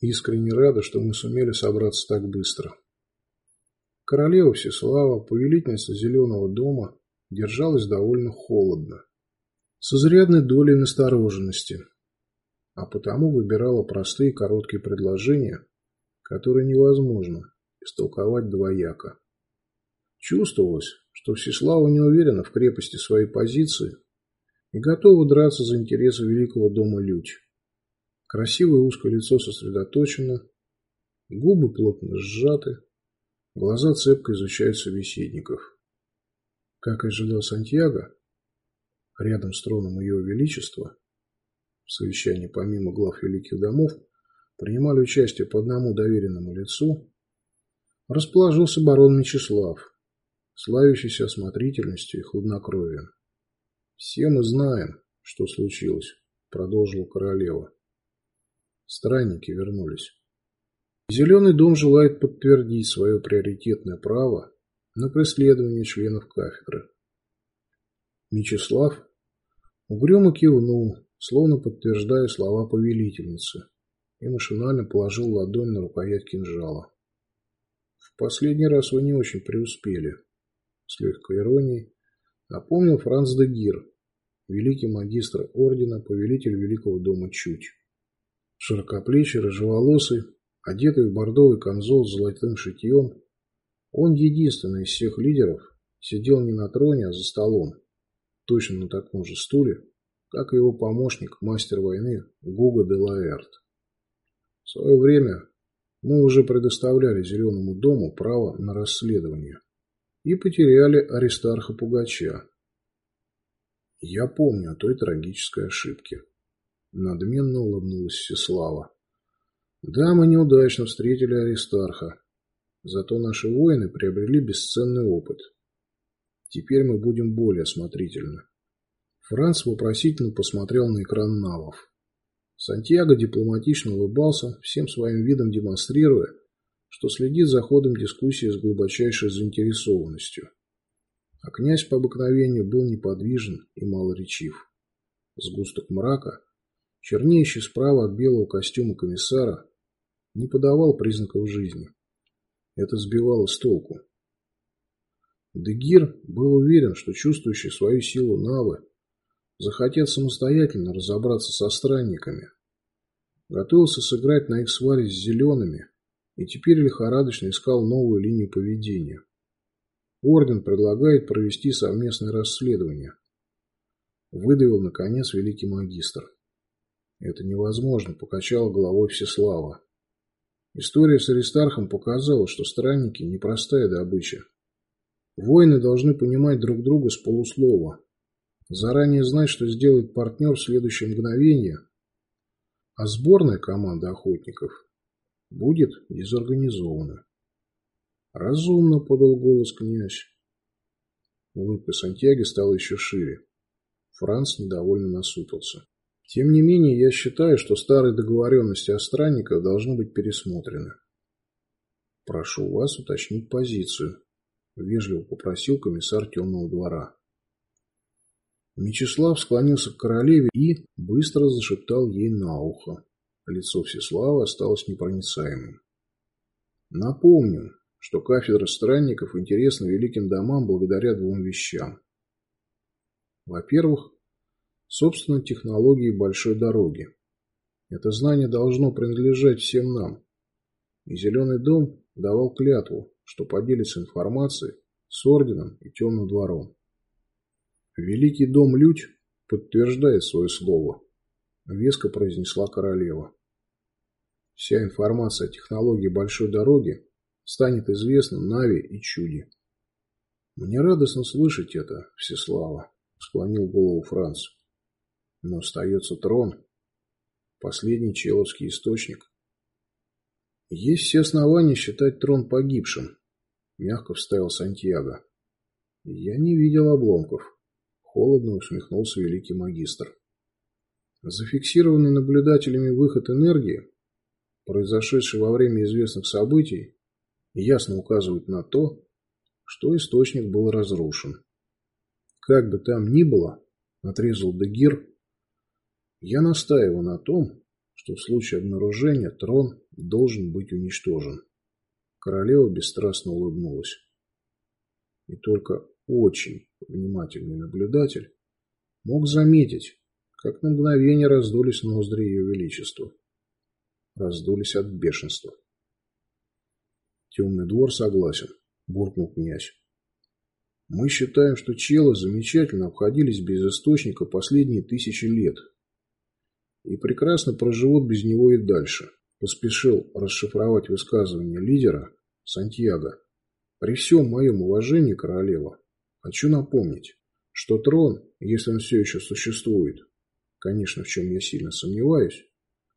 Искренне рада, что мы сумели собраться так быстро. Королева Всеслава, повелительница Зеленого дома, держалась довольно холодно, с изрядной долей настороженности, а потому выбирала простые короткие предложения, которые невозможно истолковать двояко. Чувствовалось, что Всеслава не уверена в крепости своей позиции и готова драться за интересы великого дома Людь. Красивое узкое лицо сосредоточено, губы плотно сжаты, глаза цепко изучают собеседников. Как и ожидал Сантьяго, рядом с троном Ее Величества, в совещании помимо глав великих домов, принимали участие по одному доверенному лицу, расположился барон Мечислав, славящийся осмотрительностью и хладнокровием. «Все мы знаем, что случилось», — продолжила королева. Странники вернулись. Зеленый дом желает подтвердить свое приоритетное право на преследование членов кафедры. Мечислав угрюмо кивнул, словно подтверждая слова повелительницы, и машинально положил ладонь на рукоять кинжала. «В последний раз вы не очень преуспели», — с легкой иронией напомнил Франц де Гир, великий магистр ордена, повелитель Великого дома Чуть. Широкоплечий, рыжеволосый, одетый в бордовый камзол с золотым шитьем, он единственный из всех лидеров сидел не на троне, а за столом, точно на таком же стуле, как и его помощник, мастер войны Гуго де Лаэрт. В свое время мы уже предоставляли Зеленому дому право на расследование и потеряли Аристарха Пугача. Я помню о той трагической ошибке. Надменно улыбнулась Всеслава. Да, мы неудачно встретили Аристарха. Зато наши воины приобрели бесценный опыт. Теперь мы будем более осмотрительны. Франц вопросительно посмотрел на экран навов. Сантьяго дипломатично улыбался, всем своим видом демонстрируя, что следит за ходом дискуссии с глубочайшей заинтересованностью. А князь по обыкновению был неподвижен и малоречив. Сгусток мрака, чернеющий справа от белого костюма комиссара, не подавал признаков жизни. Это сбивало с толку. Дегир был уверен, что чувствующий свою силу навы захотят самостоятельно разобраться со странниками. Готовился сыграть на их сваре с зелеными и теперь лихорадочно искал новую линию поведения. Орден предлагает провести совместное расследование. Выдавил, наконец, великий магистр. Это невозможно, покачала головой Всеслава. История с Аристархом показала, что странники – непростая добыча. Воины должны понимать друг друга с полуслова, заранее знать, что сделает партнер в следующее мгновение, а сборная команда охотников будет дезорганизована. Разумно подал голос князь. Улыбка Сантьяги стала еще шире. Франц недовольно насупился. Тем не менее, я считаю, что старые договоренности о странниках должны быть пересмотрены. Прошу вас уточнить позицию, вежливо попросил комиссар темного двора. Мечислав склонился к королеве и быстро зашептал ей на ухо. Лицо Всеслава осталось непроницаемым. Напомню, что кафедра странников интересна великим домам благодаря двум вещам. Во-первых, собственно, технологии большой дороги. Это знание должно принадлежать всем нам. И Зеленый дом давал клятву, что поделится информацией с Орденом и Темным двором. «Великий дом Людь подтверждает свое слово», – веско произнесла королева. «Вся информация о технологии большой дороги станет известна Нави и Чуди». «Мне радостно слышать это, Всеслава», – склонил голову Франц. «Но остается трон, последний человский источник». «Есть все основания считать трон погибшим», – мягко вставил Сантьяго. «Я не видел обломков». Холодно усмехнулся великий магистр. Зафиксированный наблюдателями выход энергии, произошедший во время известных событий, ясно указывает на то, что источник был разрушен. Как бы там ни было, отрезал Дегир, я настаиваю на том, что в случае обнаружения трон должен быть уничтожен. Королева бесстрастно улыбнулась. И только очень внимательный наблюдатель мог заметить, как на мгновение раздулись ноздри ее величества. Раздулись от бешенства. Темный двор согласен, буркнул князь. Мы считаем, что челы замечательно обходились без источника последние тысячи лет и прекрасно проживут без него и дальше. Поспешил расшифровать высказывание лидера Сантьяго. При всем моем уважении, королева, хочу напомнить, что трон, если он все еще существует, конечно, в чем я сильно сомневаюсь,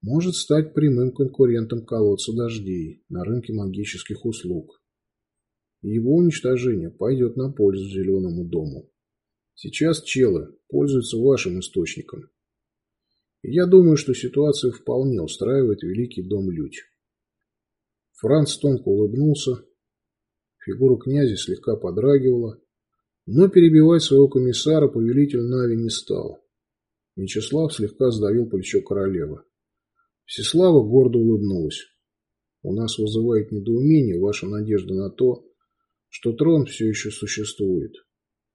может стать прямым конкурентом колодца дождей на рынке магических услуг. Его уничтожение пойдет на пользу Зеленому дому. Сейчас челы пользуются вашим источником. Я думаю, что ситуация вполне устраивает Великий дом Людь. Франц тонко улыбнулся. Фигура князя слегка подрагивала, но перебивать своего комиссара повелитель Нави не стал. Мечислав слегка сдавил плечо королевы. Всеслава гордо улыбнулась. У нас вызывает недоумение ваша надежда на то, что трон все еще существует.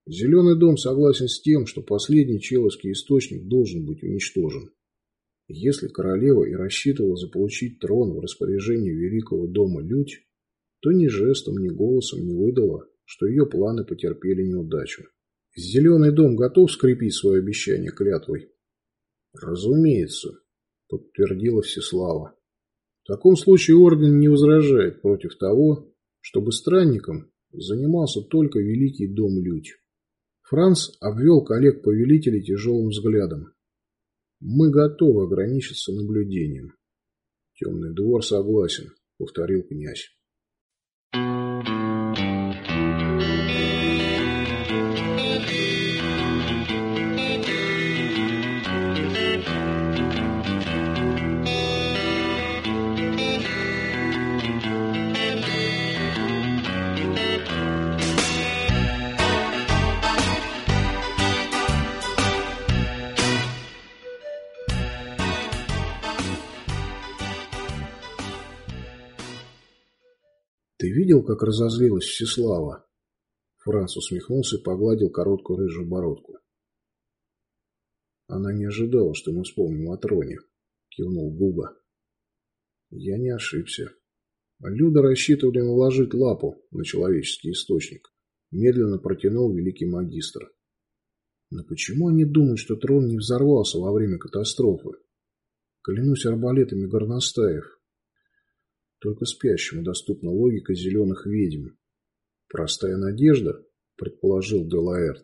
Зеленый дом согласен с тем, что последний человский источник должен быть уничтожен. Если королева и рассчитывала заполучить трон в распоряжении великого дома Людь, то ни жестом, ни голосом не выдала, что ее планы потерпели неудачу. Зеленый дом готов скрепить свое обещание клятвой? Разумеется, подтвердила Всеслава. В таком случае орден не возражает против того, чтобы странником занимался только великий дом Людь. Франц обвел коллег-повелителей тяжелым взглядом. Мы готовы ограничиться наблюдением. Темный двор согласен, повторил князь. Видел, как разозлилась Всеслава? Франц усмехнулся и погладил короткую рыжую бородку. Она не ожидала, что мы вспомним о троне, кивнул Губа. Я не ошибся. Люда рассчитывали наложить лапу на человеческий источник. Медленно протянул великий магистр. Но почему они думают, что трон не взорвался во время катастрофы? Клянусь арбалетами горностаев, только спящему доступна логика зеленых ведьм. Простая надежда, предположил Делаэрт.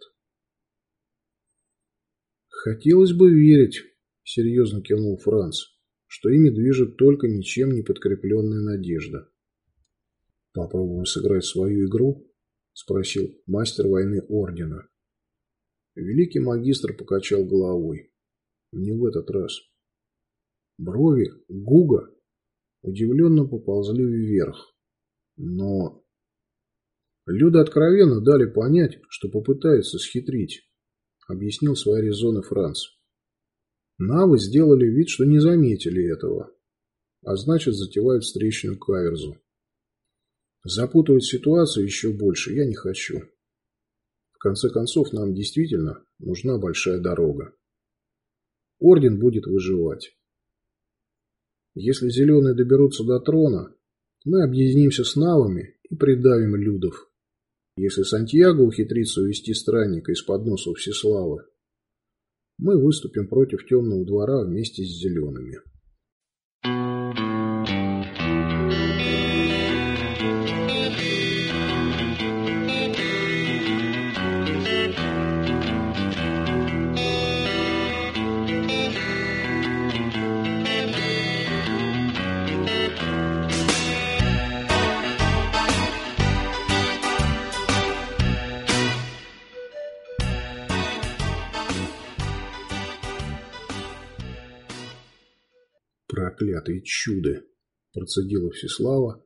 Хотелось бы верить, серьезно кивнул Франц, что ими движет только ничем не подкрепленная надежда. Попробуем сыграть свою игру? Спросил мастер войны Ордена. Великий магистр покачал головой. Не в этот раз. Брови Гуга удивленно поползли вверх. Но... Люда откровенно дали понять, что попытаются схитрить, объяснил свои резоны Франц. Навы сделали вид, что не заметили этого, а значит затевают встречную каверзу. Запутывать ситуацию еще больше я не хочу. В конце концов, нам действительно нужна большая дорога. Орден будет выживать. Если зеленые доберутся до трона, мы объединимся с навами и придавим людов. Если Сантьяго ухитрится увести странника из-под носа Всеславы, мы выступим против темного двора вместе с зелеными. Проклятые чуды!» – процедила Всеслава.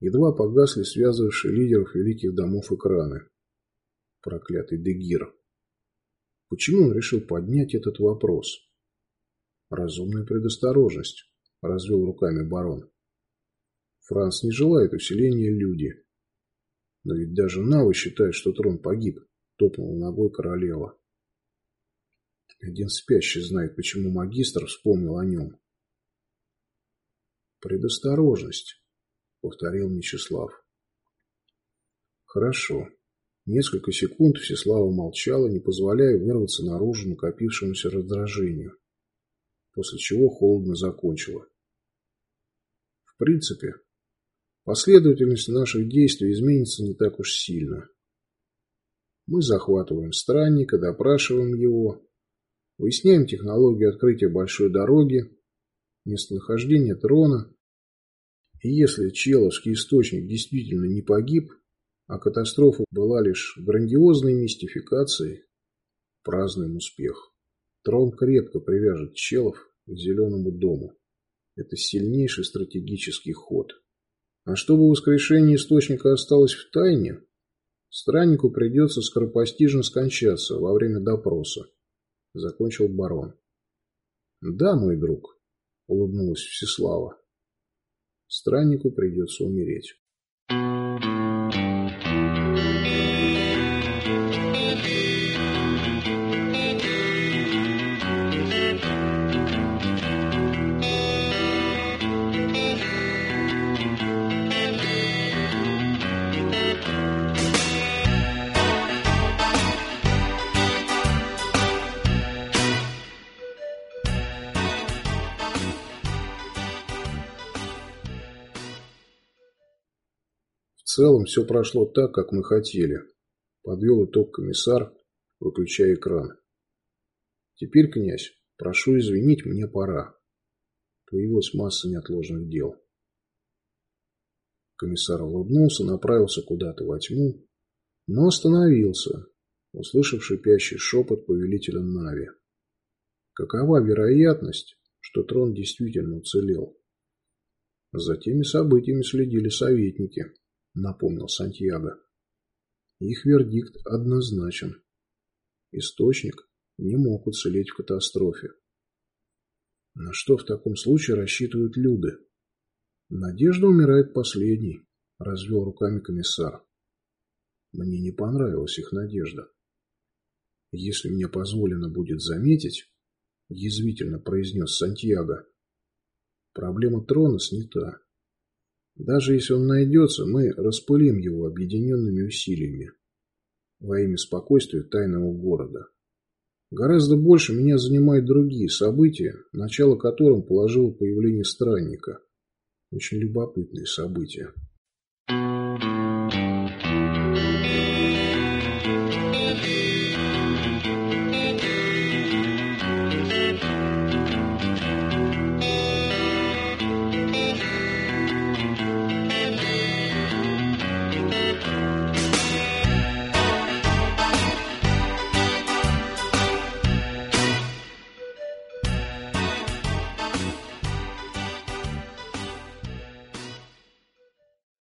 Едва погасли связывавшие лидеров великих домов экраны. Проклятый Дегир. Почему он решил поднять этот вопрос? Разумная предосторожность, развел руками барон. Франц не желает усиления люди. Но ведь даже Нава считает, что трон погиб, топнула ногой королева. Один спящий знает, почему магистр вспомнил о нем. «Предосторожность», — повторил Мечислав. «Хорошо». Несколько секунд Всеслава молчала, не позволяя вырваться наружу накопившемуся раздражению, после чего холодно закончила. В принципе, последовательность наших действий изменится не так уж сильно. Мы захватываем странника, допрашиваем его, выясняем технологию открытия большой дороги, местонахождение трона. И если Человский источник действительно не погиб, а катастрофа была лишь грандиозной мистификацией, празднуем успех. Трон крепко привяжет Челов к Зеленому дому. Это сильнейший стратегический ход. А чтобы воскрешение источника осталось в тайне, страннику придется скоропостижно скончаться во время допроса, закончил барон. Да, мой друг, улыбнулась Всеслава. Страннику придется умереть. Целом все прошло так, как мы хотели. Подвел итог комиссар, выключая экран. Теперь, князь, прошу извинить, мне пора. Появилась масса неотложных дел. Комиссар улыбнулся, направился куда-то во тьму, но остановился, услышав шипящий шепот повелителя Нави. Какова вероятность, что трон действительно уцелел? За теми событиями следили советники напомнил Сантьяго. Их вердикт однозначен. Источник не мог уцелеть в катастрофе. На что в таком случае рассчитывают люди? Надежда умирает последней, развел руками комиссар. Мне не понравилась их надежда. Если мне позволено будет заметить, язвительно произнес Сантьяго, проблема трона снята. Даже если он найдется, мы распылим его объединенными усилиями во имя спокойствия тайного города. Гораздо больше меня занимают другие события, начало которым положило появление странника. Очень любопытные события.